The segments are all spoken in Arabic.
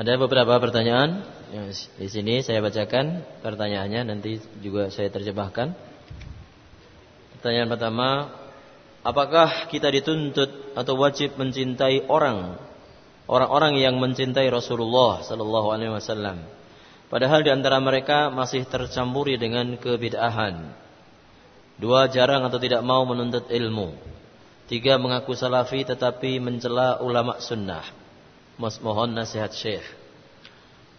Ada beberapa pertanyaan di sini saya bacakan pertanyaannya nanti juga saya terjemahkan. Pertanyaan pertama, apakah kita dituntut atau wajib mencintai orang orang-orang yang mencintai Rasulullah sallallahu alaihi wasallam? Padahal di antara mereka masih tercampuri dengan kebid'ahan. Dua jarang atau tidak mau menuntut ilmu. Tiga mengaku salafi tetapi mencela ulama sunnah. mohon nasihat Syekh.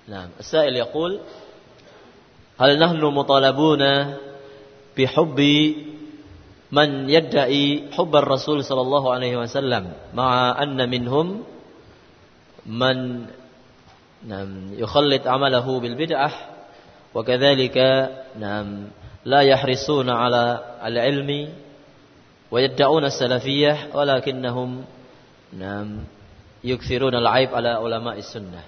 نعم. السائل يقول هل نحن مطالبون بحب من يدعي حب الرسول صلى الله عليه وسلم مع أن منهم من نعم يخلط عمله بالبدعة وكذلك نعم لا يحرصون على العلم ويدعون السلفية ولكنهم نعم يكثرون العيب على علماء السنة.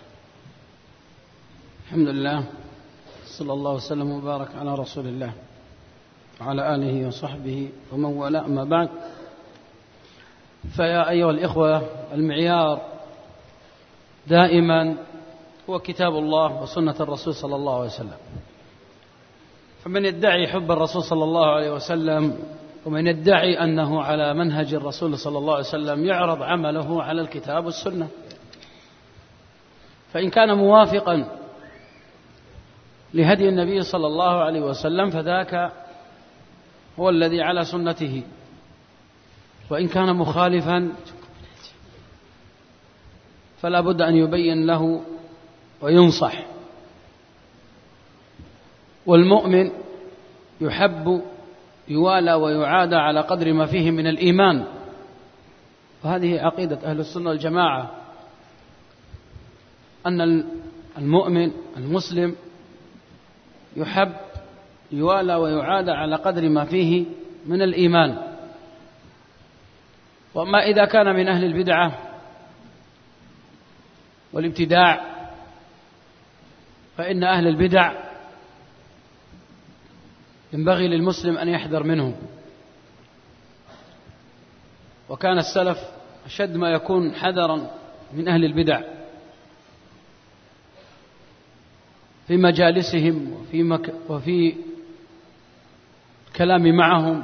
الحمد لله. صلى الله وسلم وبارك على رسول الله وعلى آله وصحبه ومن والاه. أما بعد فيا أيها الإخوة المعيار دائما هو كتاب الله وسنة الرسول صلى الله عليه وسلم. فمن يدعي حب الرسول صلى الله عليه وسلم ومن يدعي أنه على منهج الرسول صلى الله عليه وسلم يعرض عمله على الكتاب والسنة. فإن كان موافقا لهدي النبي صلى الله عليه وسلم فذاك هو الذي على سنته. وإن كان مخالفا فلا بد أن يبين له وينصح. والمؤمن يحب يوالى ويعادى على قدر ما فيه من الإيمان. وهذه عقيدة أهل السنة والجماعة. أن المؤمن المسلم يحب يوالى ويعادى على قدر ما فيه من الإيمان. وأما إذا كان من أهل البدعة والابتداع فإن أهل البدع ينبغي للمسلم أن يحذر منه. وكان السلف أشد ما يكون حذرا من أهل البدع. في مجالسهم وفي مك وفي كلام معهم.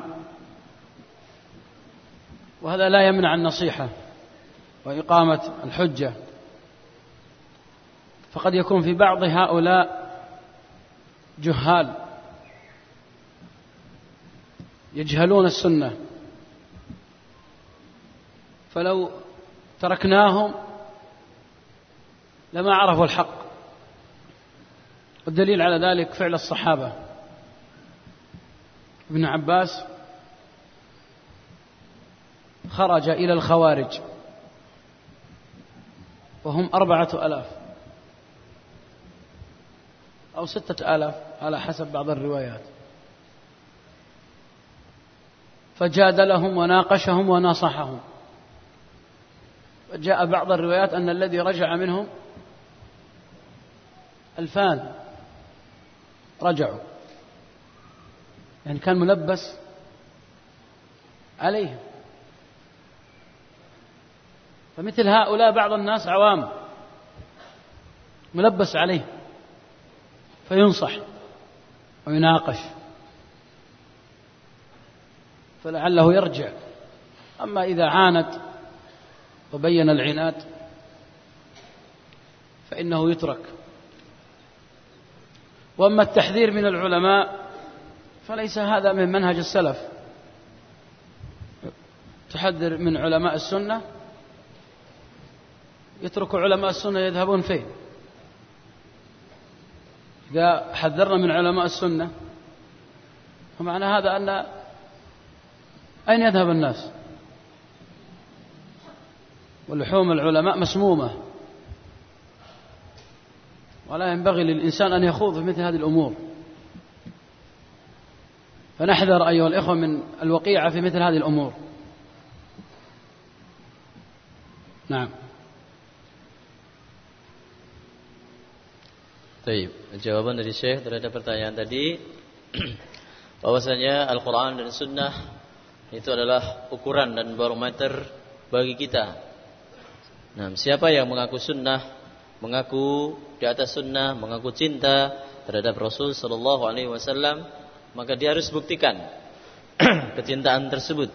وهذا لا يمنع النصيحة وإقامة الحجة. فقد يكون في بعض هؤلاء جهال. يجهلون السنة. فلو تركناهم لما عرفوا الحق. والدليل على ذلك فعل الصحابة. ابن عباس خرج إلى الخوارج. وهم أربعة ألاف. أو ستة آلاف على حسب بعض الروايات. فجادلهم وناقشهم وناصحهم. وجاء بعض الروايات أن الذي رجع منهم ألفان. رجعوا. يعني كان ملبس عليهم. فمثل هؤلاء بعض الناس عوام. ملبس عليه فينصح ويناقش. فلعله يرجع. أما إذا عاند وبين العناد فإنه يترك. وأما التحذير من العلماء فليس هذا من منهج السلف. تحذر من علماء السنة يترك علماء السنة يذهبون فين إذا حذرنا من علماء السنة فمعنى هذا أن أين يذهب الناس؟ ولحوم العلماء مسمومة. ولا ينبغي للإنسان أن يخوض في مثل هذه الأمور. فنحذر أيها الإخوة من الوقيعة في مثل هذه الأمور. نعم. Baik, jawaban dari Syekh terhadap pertanyaan tadi bahwasanya Al-Qur'an dan Sunnah itu adalah ukuran dan barometer bagi kita. Nah, siapa yang mengaku sunnah mengaku di atas sunnah, mengaku cinta terhadap Rasul Sallallahu Alaihi Wasallam, maka dia harus buktikan kecintaan tersebut.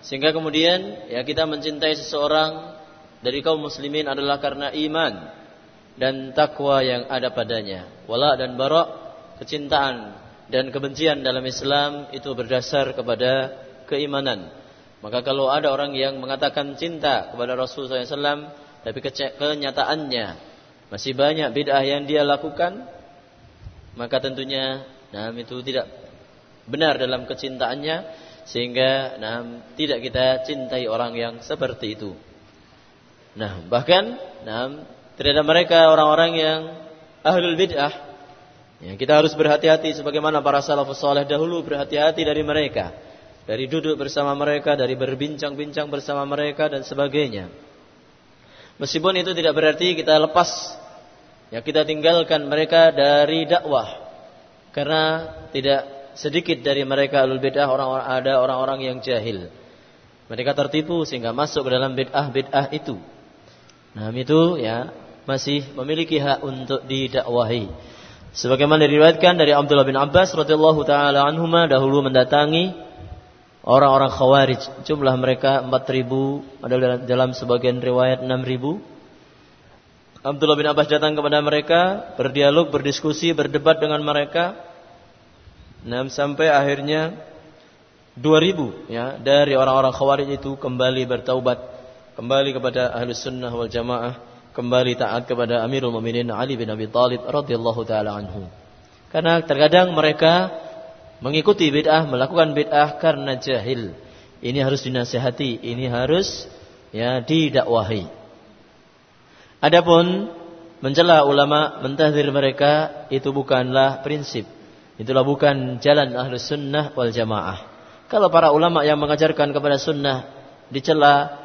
Sehingga kemudian ya kita mencintai seseorang dari kaum muslimin adalah karena iman dan takwa yang ada padanya. Wala dan barok kecintaan dan kebencian dalam Islam itu berdasar kepada keimanan. Maka kalau ada orang yang mengatakan cinta kepada Rasul SAW, tapi kenyataannya masih banyak bid'ah yang dia lakukan, maka tentunya nah itu tidak benar dalam kecintaannya sehingga nah tidak kita cintai orang yang seperti itu. Nah, bahkan nah terhadap mereka orang-orang yang ahlul bid'ah ya, kita harus berhati-hati sebagaimana para salafus saleh dahulu berhati-hati dari mereka. Dari duduk bersama mereka, dari berbincang-bincang bersama mereka dan sebagainya. Meskipun itu tidak berarti kita lepas ya kita tinggalkan mereka dari dakwah. Karena tidak sedikit dari mereka alul bid'ah orang-orang ada orang-orang yang jahil. Mereka tertipu sehingga masuk ke dalam bid'ah-bid'ah itu. Nah, itu ya masih memiliki hak untuk didakwahi. Sebagaimana diriwayatkan dari Abdullah bin Abbas radhiyallahu taala anhuma dahulu mendatangi orang-orang Khawarij. Jumlah mereka 4000, ada dalam sebagian riwayat 6000. Abdullah bin Abbas datang kepada mereka, berdialog, berdiskusi, berdebat dengan mereka. Nah, sampai akhirnya 2000 ya dari orang-orang Khawarij itu kembali bertaubat, kembali kepada Ahlus Sunnah wal Jamaah kembali taat kepada Amirul Mukminin Ali bin Abi Thalib radhiyallahu taala anhu. Karena terkadang mereka mengikuti bid'ah, melakukan bid'ah karena jahil. Ini harus dinasihati, ini harus ya didakwahi. Adapun mencela ulama, mentahdir mereka itu bukanlah prinsip. Itulah bukan jalan ahlus sunnah wal jamaah. Kalau para ulama yang mengajarkan kepada sunnah dicela,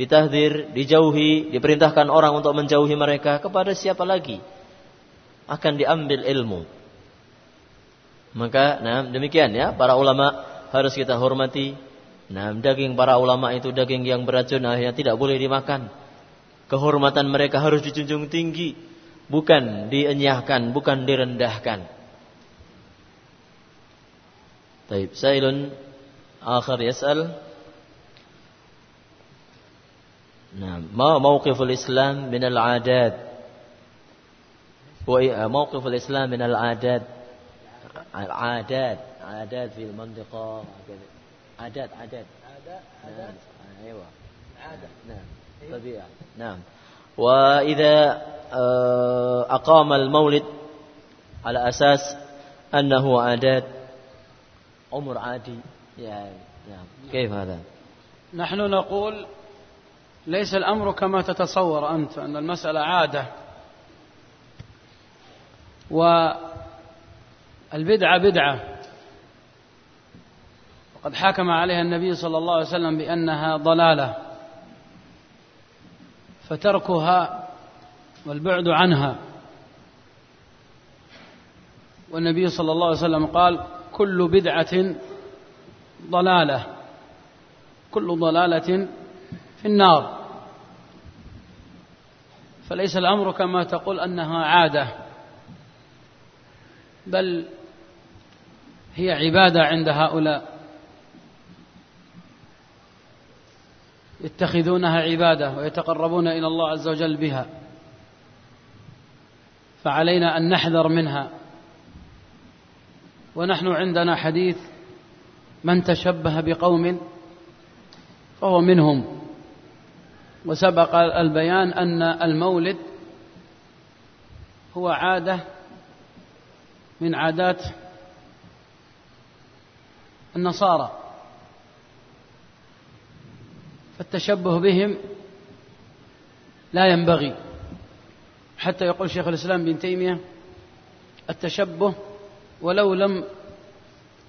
ditahdir, dijauhi, diperintahkan orang untuk menjauhi mereka, kepada siapa lagi akan diambil ilmu? Maka, nah demikian ya, para ulama harus kita hormati. Nah, daging para ulama itu daging yang beracun, akhirnya tidak boleh dimakan. Kehormatan mereka harus dijunjung tinggi, bukan dienyahkan, bukan direndahkan. Taib, sailun akhir yas'al نعم. ما موقف الإسلام من العادات؟ موقف الإسلام من العادات؟ العادات عادات في المنطقة عادات عادات. عادات نعم. أيوة. عادة. نعم طبيعة. نعم. وإذا آه، أقام المولد على أساس أنه عادات أمر عادي. يعني نعم كيف هذا؟ نحن نقول ليس الأمر كما تتصور أنت أن المسألة عادة. والبدعة بدعة. وقد حكم عليها النبي صلى الله عليه وسلم بأنها ضلالة. فتركها والبعد عنها. والنبي صلى الله عليه وسلم قال كل بدعة ضلالة. كل ضلالة في النار. فليس الأمر كما تقول أنها عادة بل هي عبادة عند هؤلاء. يتخذونها عبادة ويتقربون إلى الله عز وجل بها. فعلينا أن نحذر منها. ونحن عندنا حديث من تشبه بقوم فهو منهم. وسبق البيان أن المولد هو عادة من عادات النصارى فالتشبه بهم لا ينبغي. حتى يقول شيخ الإسلام بن تيمية التشبه ولو لم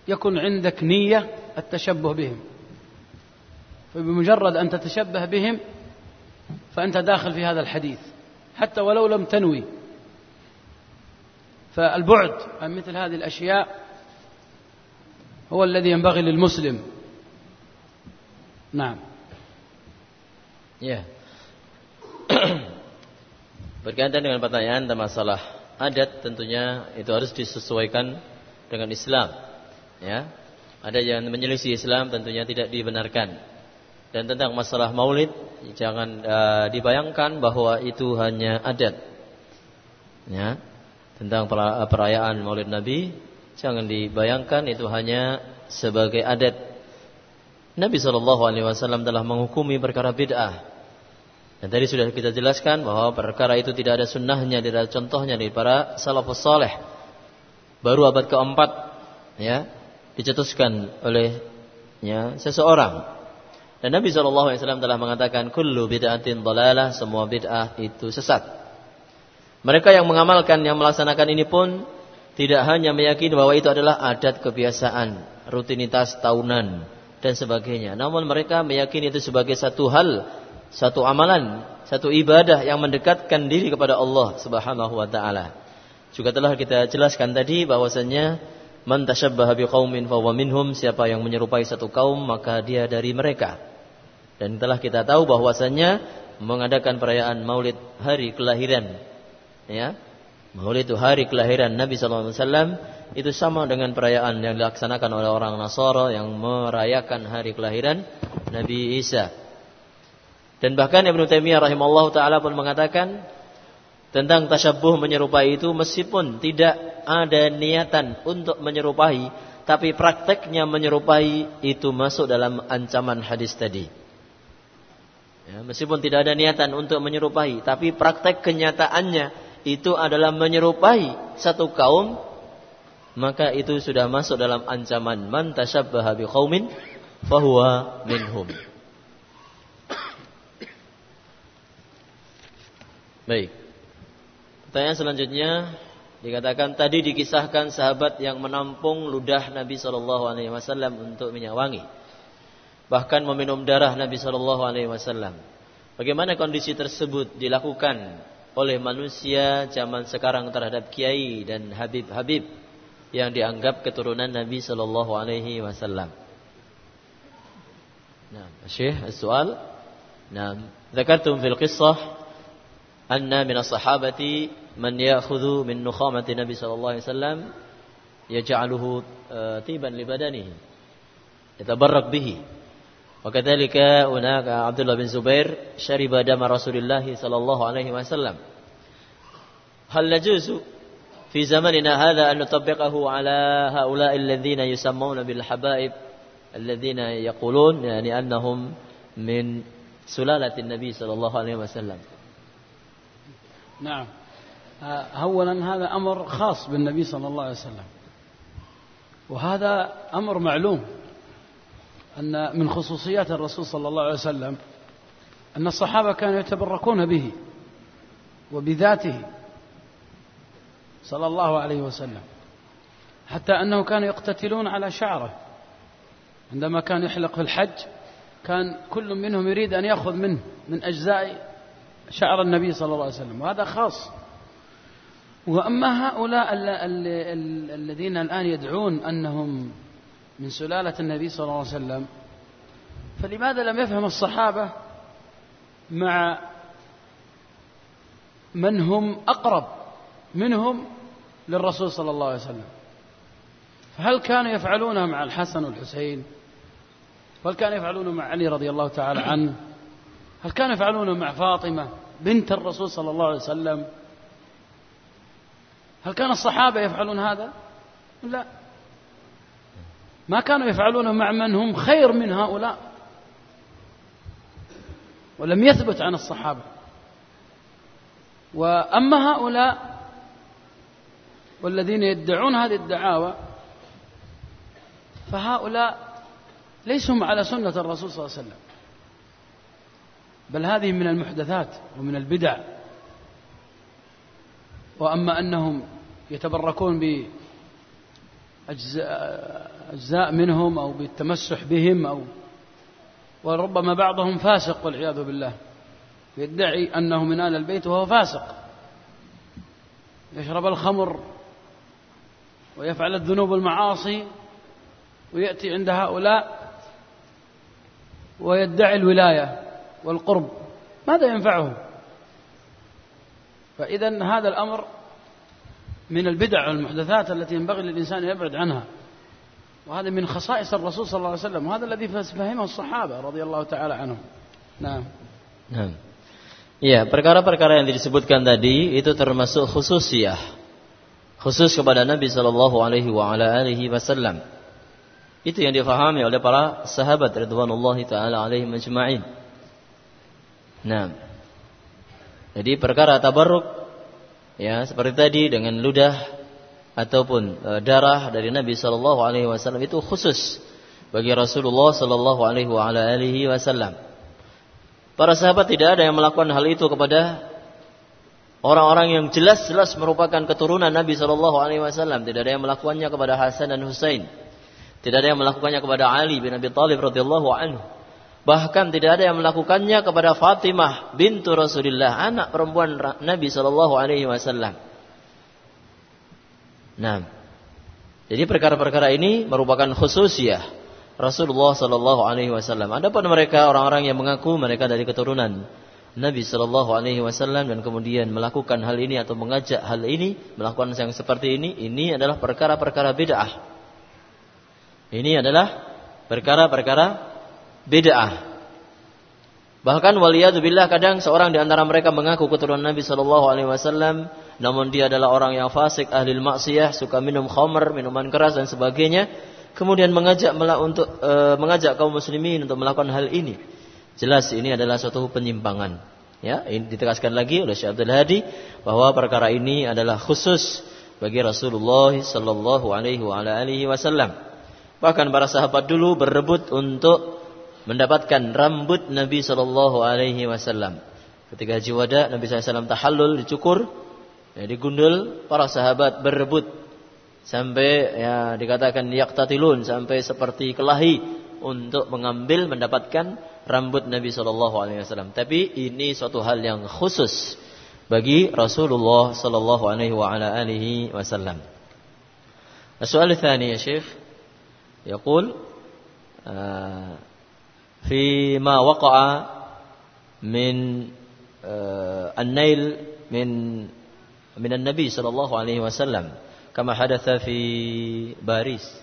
يكن عندك نية التشبه بهم فبمجرد أن تتشبه بهم فأنت داخل في هذا الحديث حتى ولو لم تنوي فالبعد عن مثل هذه الأشياء هو الذي ينبغي للمسلم نعم Ya. Berkaitan dengan pertanyaan tentang masalah adat tentunya itu harus disesuaikan dengan Islam. Ya. Ada yang menyelisih Islam tentunya tidak dibenarkan. Dan tentang masalah maulid jangan uh, dibayangkan bahwa itu hanya adat. Ya. Tentang perayaan Maulid Nabi jangan dibayangkan itu hanya sebagai adat. Nabi Shallallahu alaihi wasallam telah menghukumi perkara bid'ah dan tadi sudah kita jelaskan bahwa perkara itu tidak ada sunnahnya, tidak ada contohnya dari para salafus saleh. Baru abad keempat ya dicetuskan oleh ya, seseorang. Dan Nabi SAW telah mengatakan kullu bid'atin dalalah, semua bid'ah itu sesat. Mereka yang mengamalkan, yang melaksanakan ini pun tidak hanya meyakini bahwa itu adalah adat kebiasaan, rutinitas tahunan dan sebagainya. Namun mereka meyakini itu sebagai satu hal satu amalan, satu ibadah yang mendekatkan diri kepada Allah Subhanahu wa taala. Juga telah kita jelaskan tadi bahwasanya man tasyabbaha biqaumin fahuwa minhum, siapa yang menyerupai satu kaum maka dia dari mereka. Dan telah kita tahu bahwasanya mengadakan perayaan Maulid hari kelahiran ya. Maulid itu hari kelahiran Nabi sallallahu alaihi wasallam itu sama dengan perayaan yang dilaksanakan oleh orang Nasara yang merayakan hari kelahiran Nabi Isa. Dan bahkan Ibnu Taimiyah rahimahullah taala pun mengatakan tentang tasyabuh menyerupai itu meskipun tidak ada niatan untuk menyerupai tapi prakteknya menyerupai itu masuk dalam ancaman hadis tadi. Ya, meskipun tidak ada niatan untuk menyerupai tapi praktek kenyataannya itu adalah menyerupai satu kaum maka itu sudah masuk dalam ancaman man tasyabbaha biqaumin fahuwa minhum. Baik. Pertanyaan selanjutnya dikatakan tadi dikisahkan sahabat yang menampung ludah Nabi Shallallahu Alaihi Wasallam untuk minyak wangi, bahkan meminum darah Nabi Shallallahu Alaihi Wasallam. Bagaimana kondisi tersebut dilakukan oleh manusia zaman sekarang terhadap kiai dan habib-habib yang dianggap keturunan Nabi Shallallahu Alaihi Wasallam? Nah, Syekh, soal. Nah, ذكرتم fil qissah أن من الصحابة من يأخذ من نخامة النبي صلى الله عليه وسلم يجعله طيبا لبدنه يتبرك به وكذلك هناك عبد الله بن زبير شرب دم رسول الله صلى الله عليه وسلم. هل نجوز في زمننا هذا أن نطبقه على هؤلاء الذين يسمون بالحبائب الذين يقولون يعني أنهم من سلالة النبي صلى الله عليه وسلم؟ نعم. أولا هذا أمر خاص بالنبي صلى الله عليه وسلم. وهذا أمر معلوم. أن من خصوصيات الرسول صلى الله عليه وسلم أن الصحابة كانوا يتبركون به وبذاته صلى الله عليه وسلم حتى أنه كانوا يقتتلون على شعره. عندما كان يحلق في الحج كان كل منهم يريد أن يأخذ منه من أجزاء شعر النبي صلى الله عليه وسلم وهذا خاص. وأما هؤلاء الذين الآن يدعون أنهم من سلالة النبي صلى الله عليه وسلم فلماذا لم يفهم الصحابة مع من هم أقرب منهم للرسول صلى الله عليه وسلم؟ فهل كانوا يفعلونها مع الحسن والحسين؟ هل كانوا يفعلونه مع علي رضي الله تعالى عنه؟ هل كانوا يفعلونه مع فاطمة بنت الرسول صلى الله عليه وسلم؟ هل كان الصحابة يفعلون هذا؟ لا. ما كانوا يفعلونه مع من هم خير من هؤلاء. ولم يثبت عن الصحابة. وأما هؤلاء والذين يدعون هذه الدعاوى فهؤلاء ليسوا على سنة الرسول صلى الله عليه وسلم. بل هذه من المحدثات ومن البدع. وأما أنهم يتبركون بأجزاء منهم أو بالتمسح بهم أو وربما بعضهم فاسق والعياذ بالله. يدعي أنه من آل البيت وهو فاسق. يشرب الخمر ويفعل الذنوب والمعاصي ويأتي عند هؤلاء ويدعي الولاية والقرب. ماذا ينفعه؟ فإذا هذا الأمر من البدع والمحدثات التي ينبغي للإنسان يبعد عنها وهذا من خصائص الرسول صلى الله عليه وسلم وهذا الذي فهمه الصحابة رضي الله تعالى عنهم نعم نعم Ya, perkara-perkara yang disebutkan tadi itu termasuk khususiyah. Khusus kepada Nabi sallallahu alaihi wa ala alihi wasallam. Itu yang difahami oleh para sahabat radhiyallahu taala alaihi majma'in. Nah. Jadi perkara tabarruk ya seperti tadi dengan ludah ataupun e, darah dari Nabi sallallahu alaihi wasallam itu khusus bagi Rasulullah sallallahu alaihi wasallam. Para sahabat tidak ada yang melakukan hal itu kepada orang-orang yang jelas-jelas merupakan keturunan Nabi Shallallahu Alaihi Wasallam. Tidak ada yang melakukannya kepada Hasan dan Husain. Tidak ada yang melakukannya kepada Ali bin Abi Thalib radhiyallahu anhu. Bahkan tidak ada yang melakukannya kepada Fatimah bintu Rasulullah, anak perempuan Nabi Shallallahu Alaihi Wasallam. Nah, jadi perkara-perkara ini merupakan khususiyah Rasulullah Sallallahu Alaihi Wasallam. Adapun mereka orang-orang yang mengaku mereka dari keturunan Nabi Sallallahu Alaihi Wasallam dan kemudian melakukan hal ini atau mengajak hal ini, melakukan yang seperti ini, ini adalah perkara-perkara bid'ah. Ini adalah perkara-perkara bid'ah. Bahkan waliyadzubillah kadang seorang di antara mereka mengaku keturunan Nabi Sallallahu Alaihi Wasallam, namun dia adalah orang yang fasik, ahli maksiyah, suka minum khamr, minuman keras dan sebagainya kemudian mengajak untuk e, mengajak kaum muslimin untuk melakukan hal ini. Jelas ini adalah suatu penyimpangan. Ya, ini ditegaskan lagi oleh Syekh Abdul Hadi bahwa perkara ini adalah khusus bagi Rasulullah sallallahu alaihi wasallam. Bahkan para sahabat dulu berebut untuk mendapatkan rambut Nabi sallallahu alaihi wasallam. Ketika haji wada Nabi SAW tahallul dicukur, ya, digundul, para sahabat berebut sampai ya dikatakan yaqtatilun sampai seperti kelahi untuk mengambil mendapatkan rambut Nabi Shallallahu Alaihi Wasallam. Tapi ini suatu hal yang khusus bagi Rasulullah Shallallahu Alaihi Wasallam. السؤال الثاني يا شيخ يقول فيما وقع من النيل من من النبي صلى الله عليه وسلم كما حدث في باريس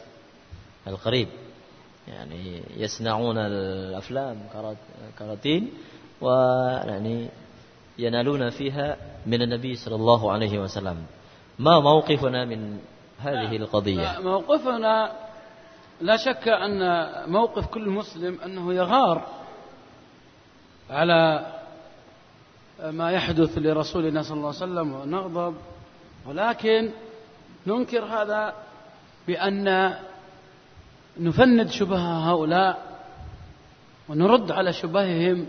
القريب. يعني يصنعون الأفلام كراتين ويعني ينالون فيها من النبي صلى الله عليه وسلم. ما موقفنا من هذه القضية؟ موقفنا لا شك أن موقف كل مسلم أنه يغار على ما يحدث لرسولنا صلى الله عليه وسلم ونغضب ولكن ننكر هذا بأن نفند شبه هؤلاء ونرد على شبههم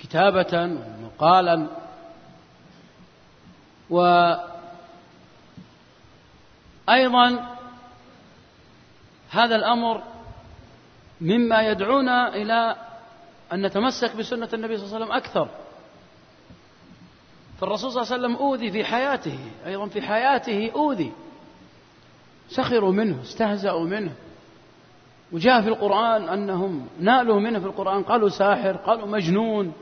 كتابة ومقالا. وأيضا هذا الأمر مما يدعونا إلى أن نتمسك بسنة النبي صلى الله عليه وسلم أكثر. فالرسول صلى الله عليه وسلم أوذي في حياته أيضا في حياته أوذي. سخروا منه استهزأوا منه. وجاء في القرآن أنهم نالوا منه في القرآن قالوا ساحر قالوا مجنون.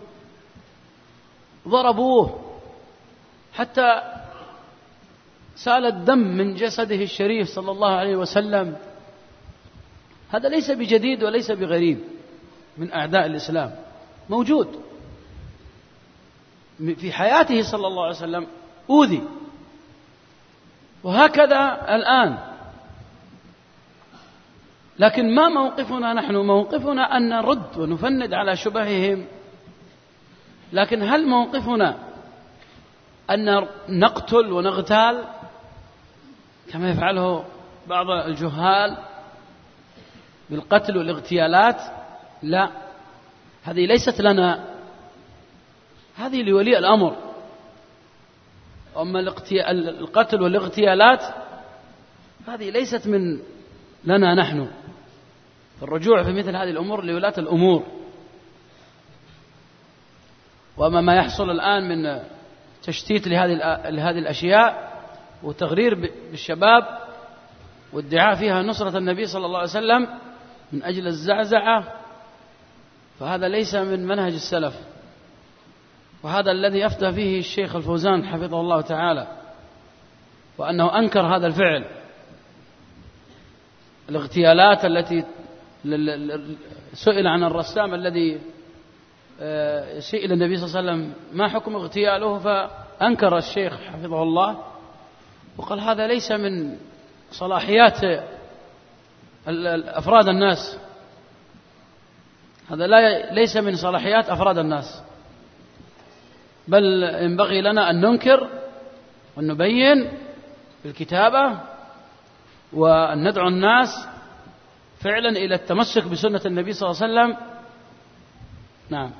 ضربوه. حتى سال الدم من جسده الشريف صلى الله عليه وسلم. هذا ليس بجديد وليس بغريب. من أعداء الإسلام. موجود. في حياته صلى الله عليه وسلم أوذي. وهكذا الآن. لكن ما موقفنا نحن؟ موقفنا أن نرد ونفند على شبههم. لكن هل موقفنا أن نقتل ونغتال؟ كما يفعله بعض الجهال. بالقتل والاغتيالات؟ لا. هذه ليست لنا. هذه لولي الأمر. أما القتل والاغتيالات هذه ليست من لنا نحن. الرجوع في مثل هذه الأمور لولاة الأمور. وأما ما يحصل الآن من تشتيت لهذه لهذه الأشياء وتغرير بالشباب وادعاء فيها نصرة النبي صلى الله عليه وسلم من أجل الزعزعة فهذا ليس من منهج السلف. وهذا الذي أفتى فيه الشيخ الفوزان حفظه الله تعالى وأنه أنكر هذا الفعل. الاغتيالات التي سئل عن الرسام الذي آه، سئل النبي صلى الله عليه وسلم ما حكم اغتياله فأنكر الشيخ حفظه الله. وقال هذا ليس من صلاحيات أفراد الناس. هذا لا ليس من صلاحيات أفراد الناس. بل ينبغي لنا أن ننكر وأن نبين بالكتابة وأن ندعو الناس فعلا إلى التمسك بسنة النبي صلى الله عليه وسلم. نعم.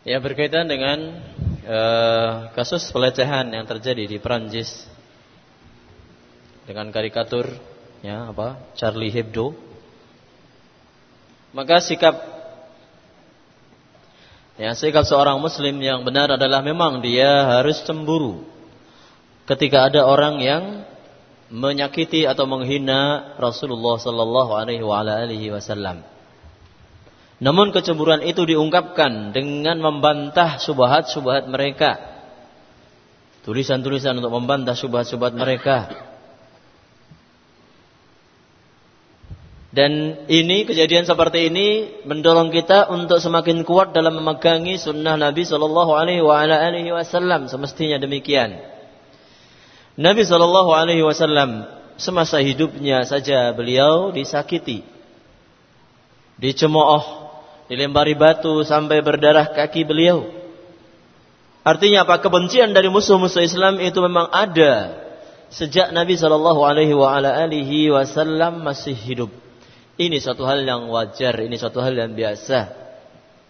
Ya berkaitan dengan uh, kasus pelecehan yang terjadi di Perancis dengan karikatur ya apa? Charlie Hebdo. Maka sikap ya sikap seorang muslim yang benar adalah memang dia harus cemburu ketika ada orang yang menyakiti atau menghina Rasulullah sallallahu alaihi wasallam namun kecemburuan itu diungkapkan dengan membantah subhat-subhat mereka. Tulisan-tulisan untuk membantah subhat-subhat mereka. Dan ini kejadian seperti ini mendorong kita untuk semakin kuat dalam memegangi sunnah Nabi Shallallahu Alaihi Wasallam semestinya demikian. Nabi Shallallahu Alaihi Wasallam semasa hidupnya saja beliau disakiti, dicemooh, dilempari batu sampai berdarah kaki beliau. Artinya apa? Kebencian dari musuh-musuh Islam itu memang ada sejak Nabi Wasallam masih hidup. Ini suatu hal yang wajar, ini suatu hal yang biasa.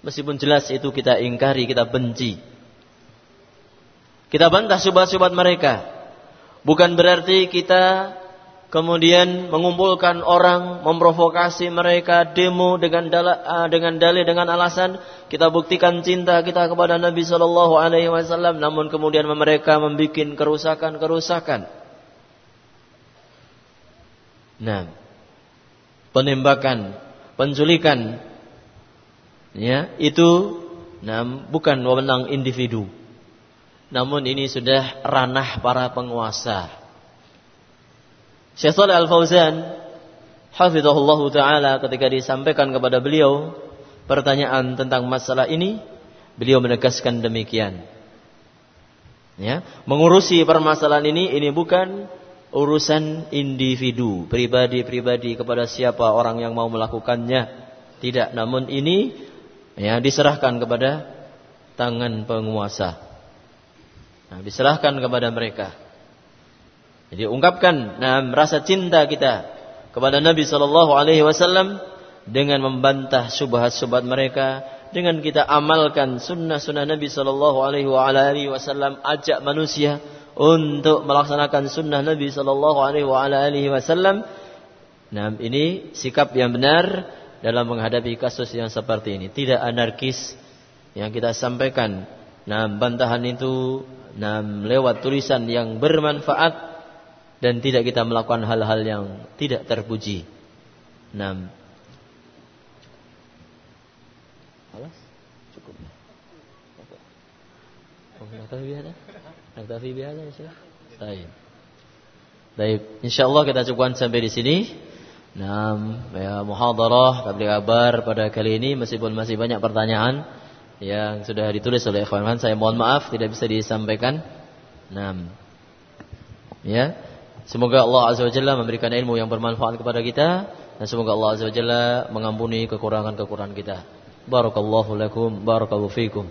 Meskipun jelas itu kita ingkari, kita benci. Kita bantah syubhat-syubhat mereka. Bukan berarti kita kemudian mengumpulkan orang, memprovokasi mereka demo dengan dalil, uh, dengan dalil dengan alasan. Kita buktikan cinta kita kepada Nabi Shallallahu Alaihi Wasallam, namun kemudian mereka membuat kerusakan-kerusakan. Nah, penembakan, penculikan, ya itu, nah, bukan wewenang individu, namun ini sudah ranah para penguasa Syekh Saleh Al-Fauzan hafizahullah taala ketika disampaikan kepada beliau pertanyaan tentang masalah ini, beliau menegaskan demikian. Ya, mengurusi permasalahan ini ini bukan urusan individu, pribadi-pribadi kepada siapa orang yang mau melakukannya. Tidak, namun ini ya diserahkan kepada tangan penguasa. Nah, diserahkan kepada mereka. Jadi ungkapkan nah, rasa cinta kita kepada Nabi Shallallahu Alaihi Wasallam dengan membantah subhat-subhat mereka, dengan kita amalkan sunnah-sunnah Nabi Shallallahu Alaihi Wasallam, ajak manusia untuk melaksanakan sunnah Nabi Shallallahu Alaihi Wasallam. Nah, ini sikap yang benar dalam menghadapi kasus yang seperti ini. Tidak anarkis yang kita sampaikan. Nah, bantahan itu nah, lewat tulisan yang bermanfaat dan tidak kita melakukan hal-hal yang tidak terpuji. Enam. Alas? Cukup. Naktafi bihada ya Baik. Baik, insyaallah kita cukupkan sampai di sini. Nah, ya muhadarah kabli kabar pada kali ini meskipun masih banyak pertanyaan yang sudah ditulis oleh ikhwan saya mohon maaf tidak bisa disampaikan. Nah, ya. Semoga Allah Azza wa Jalla memberikan ilmu yang bermanfaat kepada kita dan semoga Allah Azza wa Jalla mengampuni kekurangan-kekurangan kita. Barakallahu lakum, barakallahu fikum.